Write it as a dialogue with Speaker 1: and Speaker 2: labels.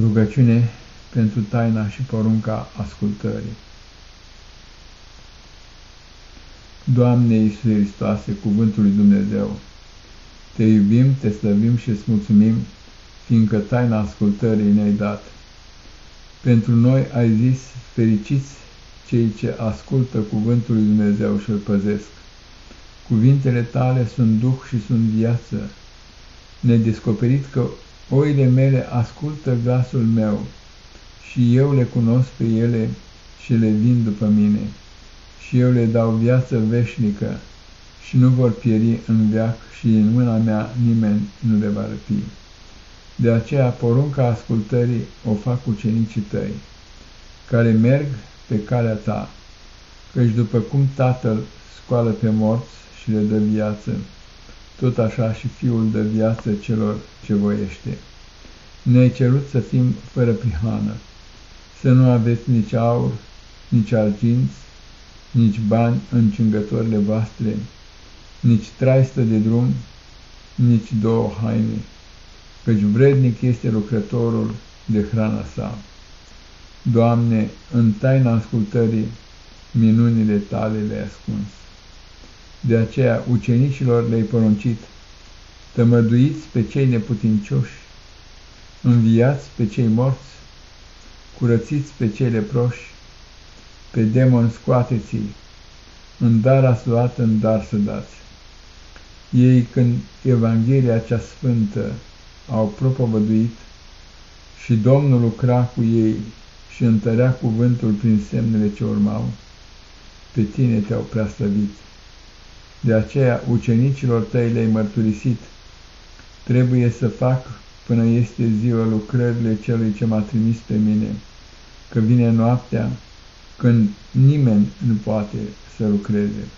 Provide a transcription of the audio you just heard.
Speaker 1: Rugăciune pentru taina și porunca ascultării. Doamne Iisuse Hristoase, Cuvântul lui Dumnezeu, Te iubim, Te slăbim și îți mulțumim, fiindcă taina ascultării ne-ai dat. Pentru noi ai zis, fericiți cei ce ascultă Cuvântul lui Dumnezeu și îl păzesc. Cuvintele Tale sunt duh și sunt viață. Ne descoperit că Oile mele ascultă glasul meu și eu le cunosc pe ele și le vin după mine și eu le dau viață veșnică și nu vor pieri în veac și în mâna mea nimeni nu le va răpi. De aceea porunca ascultării o fac ucenicii tăi, care merg pe calea ta, căci după cum Tatăl scoală pe morți și le dă viață, tot așa și Fiul dă viață celor ce voiește. Ne-ai cerut să fim fără prihană, să nu aveți nici aur, nici arginți, nici bani în cingătorile voastre, nici traistă de drum, nici două haine, căci vrednic este lucrătorul de hrana sa. Doamne, în taina ascultării, minunile tale le-ai ascuns. De aceea ucenicilor le-ai poruncit, tămăduiți pe cei neputincioși, înviați pe cei morți, curățiți pe cei leproși, pe demon scoateți-i, în dar ați luat, în dar să dați. Ei, când Evanghelia cea sfântă au propovăduit și Domnul lucra cu ei și întărea cuvântul prin semnele ce urmau, pe tine te-au preaslăvit. De aceea ucenicilor tăi le-ai mărturisit, trebuie să fac până este ziua lucrările celui ce m-a trimis pe mine, că vine noaptea când nimeni nu poate să lucreze.